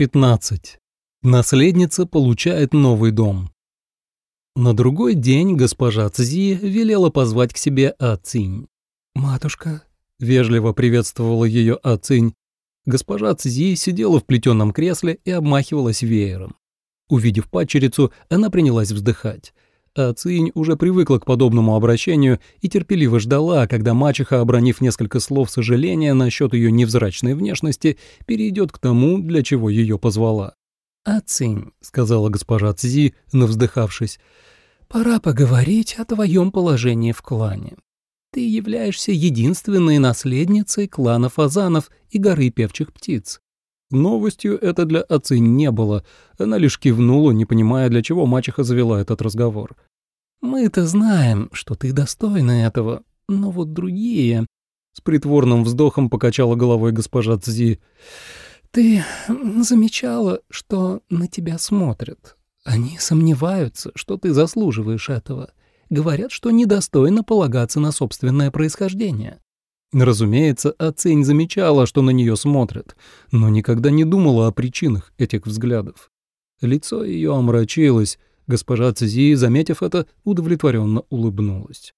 15. Наследница получает новый дом. На другой день госпожа Цзи велела позвать к себе Ацинь. «Матушка», — вежливо приветствовала ее Ацинь, госпожа Цзи сидела в плетеном кресле и обмахивалась веером. Увидев падчерицу, она принялась вздыхать. А Цинь уже привыкла к подобному обращению и терпеливо ждала, когда мачеха, обронив несколько слов сожаления насчет ее невзрачной внешности, перейдет к тому, для чего ее позвала. «А Цинь», — сказала госпожа Цзи, навздыхавшись, — «пора поговорить о твоем положении в клане. Ты являешься единственной наследницей клана фазанов и горы певчих птиц. Новостью это для отцы не было. Она лишь кивнула, не понимая, для чего мачеха завела этот разговор. «Мы-то знаем, что ты достойна этого, но вот другие...» С притворным вздохом покачала головой госпожа Цзи. «Ты замечала, что на тебя смотрят. Они сомневаются, что ты заслуживаешь этого. Говорят, что недостойно полагаться на собственное происхождение. Разумеется, Ацень замечала, что на нее смотрят, но никогда не думала о причинах этих взглядов. Лицо ее омрачилось, госпожа Цзи, заметив это, удовлетворенно улыбнулась.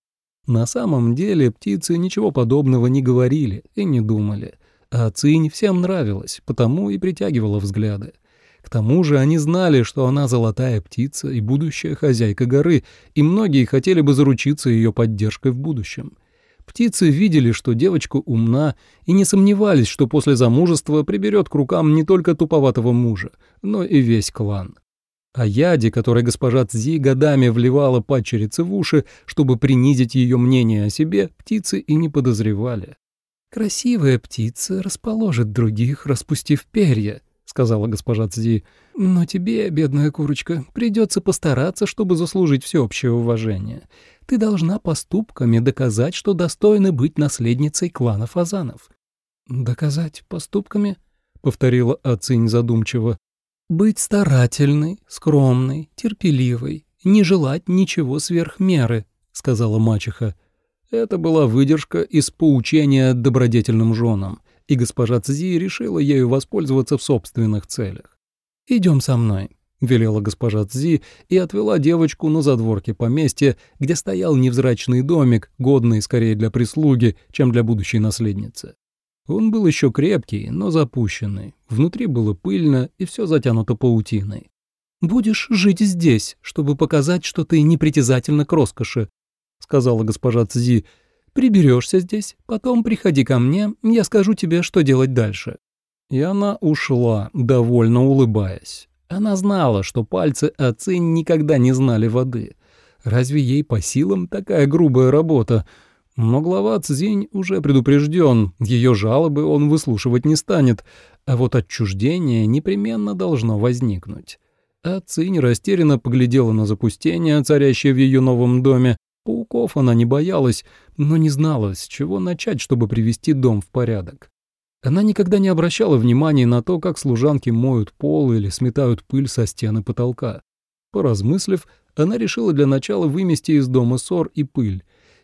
На самом деле птицы ничего подобного не говорили и не думали, а Цинь всем нравилась, потому и притягивала взгляды. К тому же они знали, что она золотая птица и будущая хозяйка горы, и многие хотели бы заручиться ее поддержкой в будущем. Птицы видели, что девочка умна, и не сомневались, что после замужества приберет к рукам не только туповатого мужа, но и весь клан. О яде, который госпожа Цзи годами вливала падчерице в уши, чтобы принизить ее мнение о себе, птицы и не подозревали. «Красивая птица расположит других, распустив перья», — сказала госпожа Цзи. «Но тебе, бедная курочка, придется постараться, чтобы заслужить всеобщее уважение ты должна поступками доказать, что достойна быть наследницей клана фазанов». «Доказать поступками?» — повторила Ацинь задумчиво. «Быть старательной, скромной, терпеливой, не желать ничего сверх меры», — сказала мачеха. Это была выдержка из поучения добродетельным женам, и госпожа Цзи решила ею воспользоваться в собственных целях. «Идем со мной», — велела госпожа Цзи и отвела девочку на задворке поместья, где стоял невзрачный домик, годный скорее для прислуги, чем для будущей наследницы. Он был еще крепкий, но запущенный. Внутри было пыльно и все затянуто паутиной. «Будешь жить здесь, чтобы показать, что ты непритязательна к роскоши», — сказала госпожа Цзи. «Приберешься здесь, потом приходи ко мне, я скажу тебе, что делать дальше». И она ушла, довольно улыбаясь. Она знала, что пальцы отцы никогда не знали воды. Разве ей по силам такая грубая работа? Но глава Цзинь уже предупрежден, ее жалобы он выслушивать не станет, а вот отчуждение непременно должно возникнуть. А Цинь растерянно поглядела на запустение, царящее в ее новом доме. Пауков она не боялась, но не знала, с чего начать, чтобы привести дом в порядок. Она никогда не обращала внимания на то, как служанки моют пол или сметают пыль со стены потолка. Поразмыслив, она решила для начала вымести из дома ссор и пыль.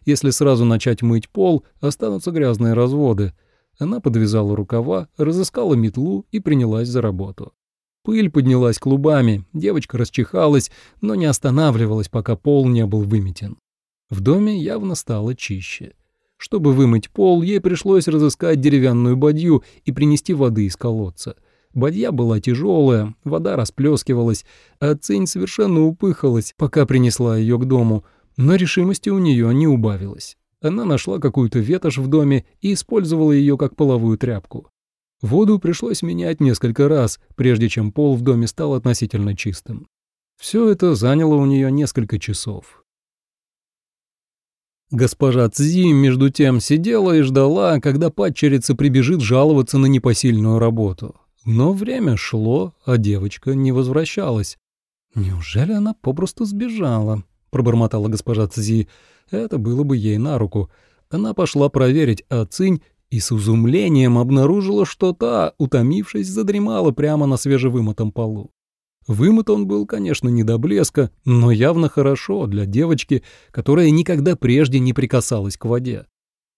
Если сразу начать мыть пол, останутся грязные разводы. Она подвязала рукава, разыскала метлу и принялась за работу. Пыль поднялась клубами, девочка расчихалась, но не останавливалась, пока пол не был выметен. В доме явно стало чище. Чтобы вымыть пол, ей пришлось разыскать деревянную бадью и принести воды из колодца. Бадья была тяжелая, вода расплескивалась, а Цинь совершенно упыхалась, пока принесла ее к дому, но решимости у нее не убавилось. Она нашла какую-то ветошь в доме и использовала ее как половую тряпку. Воду пришлось менять несколько раз, прежде чем пол в доме стал относительно чистым. Все это заняло у нее несколько часов. Госпожа Цзи, между тем, сидела и ждала, когда падчерица прибежит жаловаться на непосильную работу. Но время шло, а девочка не возвращалась. «Неужели она попросту сбежала?» — пробормотала госпожа Цзи. Это было бы ей на руку. Она пошла проверить Ацинь и с изумлением обнаружила, что та, утомившись, задремала прямо на свежевымытом полу. Вымыт он был, конечно, не до блеска, но явно хорошо для девочки, которая никогда прежде не прикасалась к воде.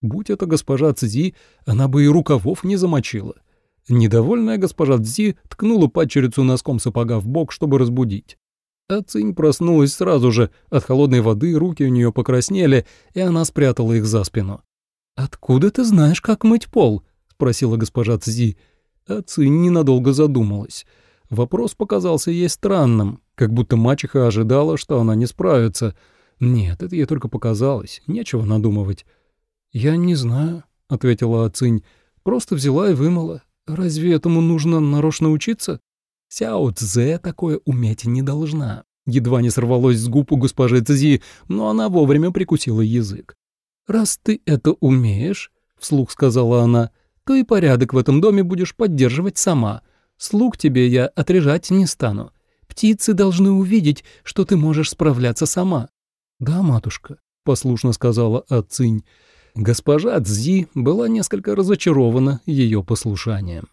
Будь это госпожа Цзи, она бы и рукавов не замочила. Недовольная госпожа Цзи ткнула падчерицу носком сапога в бок, чтобы разбудить. А Цинь проснулась сразу же, от холодной воды руки у нее покраснели, и она спрятала их за спину. «Откуда ты знаешь, как мыть пол?» — спросила госпожа Цзи. А Цинь ненадолго задумалась. Вопрос показался ей странным, как будто мачеха ожидала, что она не справится. Нет, это ей только показалось, нечего надумывать. «Я не знаю», — ответила Ацинь, — «просто взяла и вымыла. Разве этому нужно нарочно учиться?» Сяо Цзэ такое уметь не должна. Едва не сорвалось с губ у госпожи Цзи, но она вовремя прикусила язык. «Раз ты это умеешь», — вслух сказала она, — «то и порядок в этом доме будешь поддерживать сама. Слуг тебе я отрежать не стану. Птицы должны увидеть, что ты можешь справляться сама». «Да, матушка», — послушно сказала Ацинь. Госпожа Цзи была несколько разочарована ее послушанием.